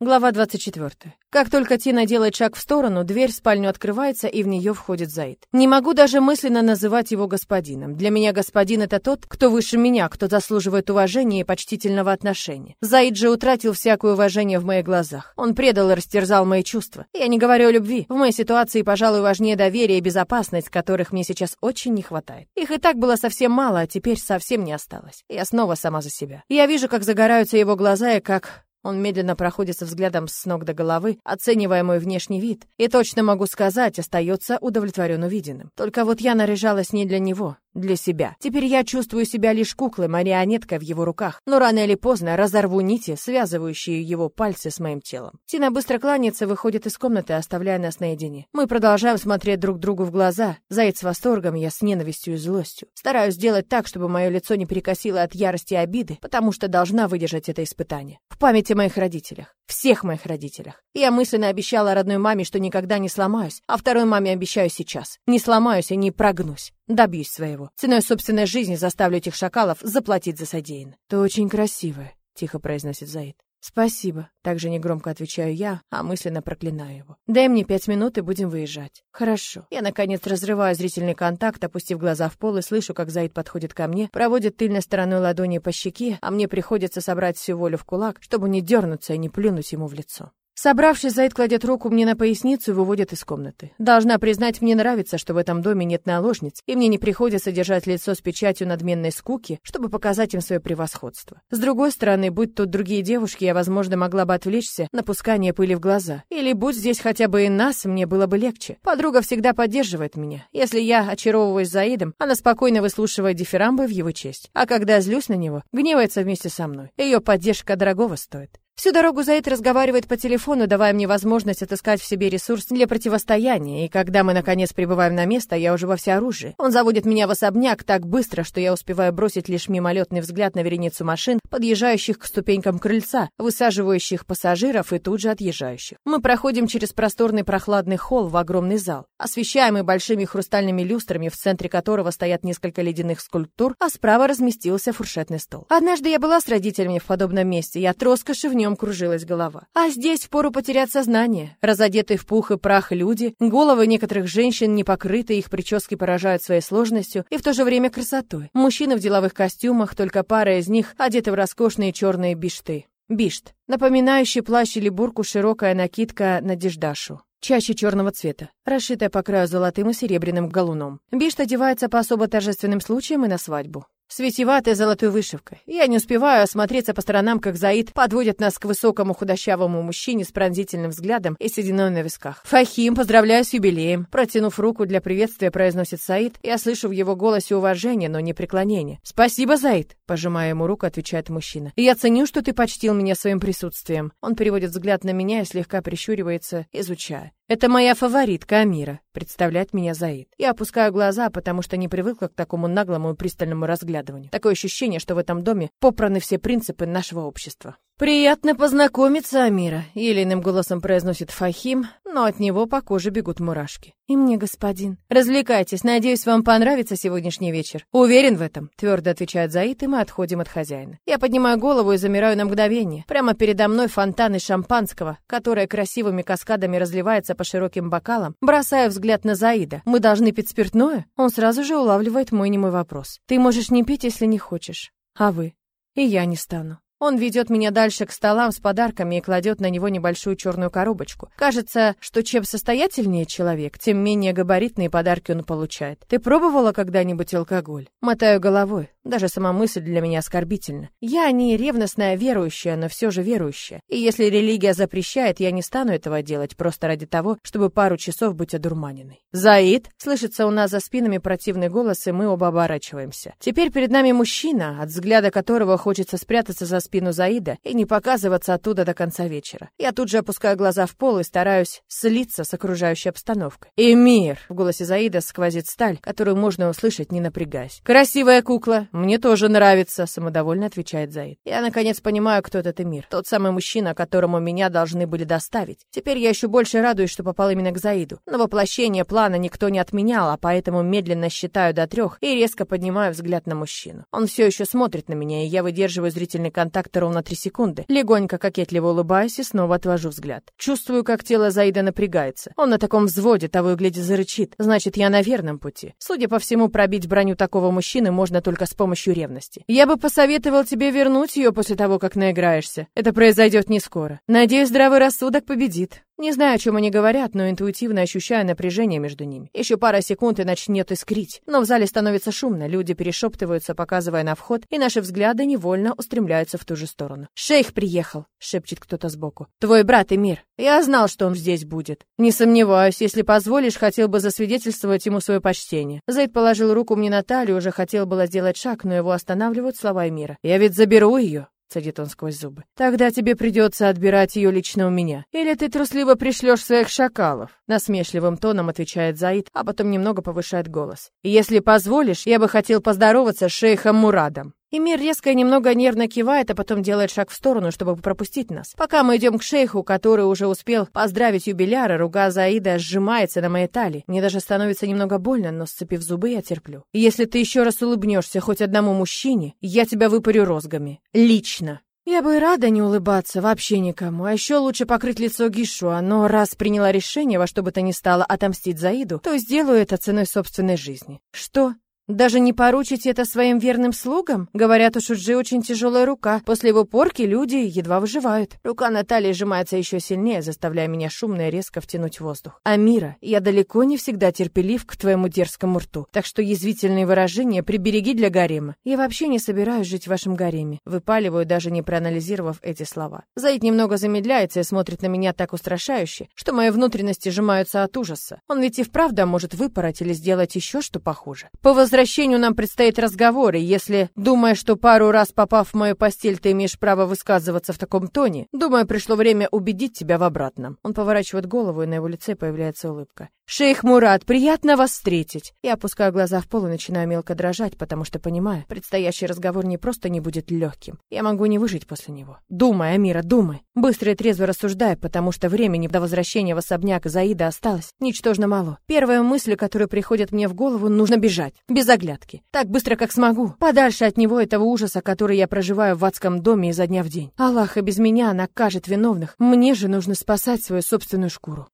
Глава 24. Как только Тина делает шаг в сторону, дверь в спальню открывается, и в нее входит Заид. Не могу даже мысленно называть его господином. Для меня господин — это тот, кто выше меня, кто заслуживает уважения и почтительного отношения. Заид же утратил всякое уважение в моих глазах. Он предал и растерзал мои чувства. Я не говорю о любви. В моей ситуации, пожалуй, важнее доверие и безопасность, которых мне сейчас очень не хватает. Их и так было совсем мало, а теперь совсем не осталось. Я снова сама за себя. Я вижу, как загораются его глаза и как он медленно проходится взглядом с ног до головы, оценивая мой внешний вид, и точно могу сказать, остается удовлетворен увиденным. Только вот я наряжалась не для него, для себя. Теперь я чувствую себя лишь куклой, марионеткой в его руках, но рано или поздно разорву нити, связывающие его пальцы с моим телом. Тина быстро кланяется, выходит из комнаты, оставляя нас наедине. Мы продолжаем смотреть друг другу в глаза. Заяц с восторгом, я с ненавистью и злостью. Стараюсь сделать так, чтобы мое лицо не перекосило от ярости и обиды, потому что должна выдержать это испытание. В памяти моих родителях. Всех моих родителях. Я мысленно обещала родной маме, что никогда не сломаюсь, а второй маме обещаю сейчас. Не сломаюсь и не прогнусь. Добьюсь своего. Ценой собственной жизни заставлю этих шакалов заплатить за содеянное. «Ты очень красивая», — тихо произносит Заид. «Спасибо», — также негромко отвечаю я, а мысленно проклинаю его. «Дай мне пять минут, и будем выезжать». «Хорошо». Я, наконец, разрываю зрительный контакт, опустив глаза в пол, и слышу, как Заид подходит ко мне, проводит тыльной стороной ладони по щеке, а мне приходится собрать всю волю в кулак, чтобы не дернуться и не плюнуть ему в лицо. Собравшись, Заид кладет руку мне на поясницу и выводит из комнаты. Должна признать, мне нравится, что в этом доме нет наложниц, и мне не приходится держать лицо с печатью надменной скуки, чтобы показать им свое превосходство. С другой стороны, будь тут другие девушки, я, возможно, могла бы отвлечься на пускание пыли в глаза. Или будь здесь хотя бы и нас, мне было бы легче. Подруга всегда поддерживает меня. Если я очаровываюсь Заидом, она спокойно выслушивает дифирамбы в его честь. А когда злюсь на него, гневается вместе со мной. Ее поддержка дорогого стоит. Всю дорогу Заид разговаривает по телефону, давая мне возможность отыскать в себе ресурс для противостояния, и когда мы наконец прибываем на место, я уже во всеоружии. Он заводит меня в особняк так быстро, что я успеваю бросить лишь мимолетный взгляд на вереницу машин, подъезжающих к ступенькам крыльца, высаживающих пассажиров и тут же отъезжающих. Мы проходим через просторный прохладный холл в огромный зал, освещаемый большими хрустальными люстрами, в центре которого стоят несколько ледяных скульптур, а справа разместился фуршетный стол. Однажды я была с родителями в подобном месте, я от роскоши в нем нем кружилась голова. А здесь впору потерять сознание. Разодетые в пух и прах люди, головы некоторых женщин не покрыты, их прически поражают своей сложностью и в то же время красотой. Мужчины в деловых костюмах, только пара из них одеты в роскошные черные бишты. Бишт. Напоминающий плащ или бурку широкая накидка на деждашу чаще черного цвета, расшитая по краю золотым и серебряным галуном. Бишт одевается по особо торжественным случаям и на свадьбу с витиеватой золотой вышивкой. Я не успеваю осмотреться по сторонам, как Заид подводит нас к высокому худощавому мужчине с пронзительным взглядом и сединой на висках. «Фахим, поздравляю с юбилеем!» Протянув руку для приветствия, произносит Саид. Я слышу в его голосе уважение, но не преклонение. «Спасибо, Заид!» Пожимая ему руку, отвечает мужчина. «Я ценю, что ты почтил меня своим присутствием». Он переводит взгляд на меня и слегка прищуривается, изучая. Это моя фаворитка Амира, представляет меня Заид. Я опускаю глаза, потому что не привыкла к такому наглому и пристальному разглядыванию. Такое ощущение, что в этом доме попраны все принципы нашего общества. «Приятно познакомиться, Амира», — елейным голосом произносит Фахим, но от него по коже бегут мурашки. «И мне, господин». «Развлекайтесь, надеюсь, вам понравится сегодняшний вечер». «Уверен в этом», — твердо отвечает Заид, и мы отходим от хозяина. Я поднимаю голову и замираю на мгновение. Прямо передо мной фонтан из шампанского, которое красивыми каскадами разливается по широким бокалам. Бросаю взгляд на Заида. «Мы должны пить спиртное?» Он сразу же улавливает мой немой вопрос. «Ты можешь не пить, если не хочешь. А вы?» «И я не стану». Он ведет меня дальше к столам с подарками и кладет на него небольшую черную коробочку. Кажется, что чем состоятельнее человек, тем менее габаритные подарки он получает. Ты пробовала когда-нибудь алкоголь? Мотаю головой. Даже сама мысль для меня оскорбительна. Я не ревностная верующая, но все же верующая. И если религия запрещает, я не стану этого делать просто ради того, чтобы пару часов быть одурманенной. «Заид!» — слышится у нас за спинами противный голос, и мы оба оборачиваемся. Теперь перед нами мужчина, от взгляда которого хочется спрятаться за спину Заида и не показываться оттуда до конца вечера. Я тут же опускаю глаза в пол и стараюсь слиться с окружающей обстановкой. «Эмир!» — в голосе Заида сквозит сталь, которую можно услышать, не напрягаясь. «Красивая кукла! Мне тоже нравится!» — самодовольно отвечает Заид. Я, наконец, понимаю, кто этот Эмир. Тот самый мужчина, которому меня должны были доставить. Теперь я еще больше радуюсь, что попал именно к Заиду. Но воплощение плана никто не отменял, а поэтому медленно считаю до трех и резко поднимаю взгляд на мужчину. Он все еще смотрит на меня, и я выдерживаю зрительный контакт контакта ровно три секунды. Легонько кокетливо улыбаюсь и снова отвожу взгляд. Чувствую, как тело Заида напрягается. Он на таком взводе, того и гляди зарычит. Значит, я на верном пути. Судя по всему, пробить броню такого мужчины можно только с помощью ревности. Я бы посоветовал тебе вернуть ее после того, как наиграешься. Это произойдет не скоро. Надеюсь, здравый рассудок победит. Не знаю, о чем они говорят, но интуитивно ощущаю напряжение между ними. Еще пара секунд и начнет искрить. Но в зале становится шумно, люди перешептываются, показывая на вход, и наши взгляды невольно устремляются в ту же сторону. «Шейх приехал!» — шепчет кто-то сбоку. «Твой брат Эмир. Я знал, что он здесь будет. Не сомневаюсь, если позволишь, хотел бы засвидетельствовать ему свое почтение». Зайд положил руку мне на талию, уже хотел было сделать шаг, но его останавливают слова Эмира. «Я ведь заберу ее!» — цедит он сквозь зубы. «Тогда тебе придется отбирать ее лично у меня. Или ты трусливо пришлешь своих шакалов?» Насмешливым тоном отвечает Заид, а потом немного повышает голос. «Если позволишь, я бы хотел поздороваться с шейхом Мурадом». Эмир резко и немного нервно кивает, а потом делает шаг в сторону, чтобы пропустить нас. Пока мы идем к шейху, который уже успел поздравить юбиляра, рука Заида сжимается на моей талии. Мне даже становится немного больно, но, сцепив зубы, я терплю. Если ты еще раз улыбнешься хоть одному мужчине, я тебя выпарю розгами. Лично. Я бы и рада не улыбаться вообще никому, а еще лучше покрыть лицо Гишуа, но раз приняла решение во что бы то ни стало отомстить Заиду, то сделаю это ценой собственной жизни. Что? Даже не поручите это своим верным слугам? Говорят, у Шуджи очень тяжелая рука. После его порки люди едва выживают. Рука Натальи сжимается еще сильнее, заставляя меня шумно и резко втянуть воздух. Амира, я далеко не всегда терпелив к твоему дерзкому рту, так что язвительные выражения прибереги для гарема. Я вообще не собираюсь жить в вашем гареме. Выпаливаю, даже не проанализировав эти слова. Заид немного замедляется и смотрит на меня так устрашающе, что мои внутренности сжимаются от ужаса. Он ведь и вправду может выпороть или сделать еще что похуже. По возвращению нам предстоит разговор, и если, думая, что пару раз попав в мою постель, ты имеешь право высказываться в таком тоне, думаю, пришло время убедить тебя в обратном. Он поворачивает голову, и на его лице появляется улыбка. «Шейх Мурат, приятно вас встретить!» Я опускаю глаза в пол и начинаю мелко дрожать, потому что понимаю, предстоящий разговор не просто не будет легким. Я могу не выжить после него. Думай, Амира, думай. Быстро и трезво рассуждай, потому что времени до возвращения в особняк Заида осталось ничтожно мало. Первая мысль, которая приходит мне в голову, нужно бежать. Без оглядки. Так быстро, как смогу. Подальше от него этого ужаса, который я проживаю в адском доме изо дня в день. Аллах и без меня накажет виновных. Мне же нужно спасать свою собственную шкуру.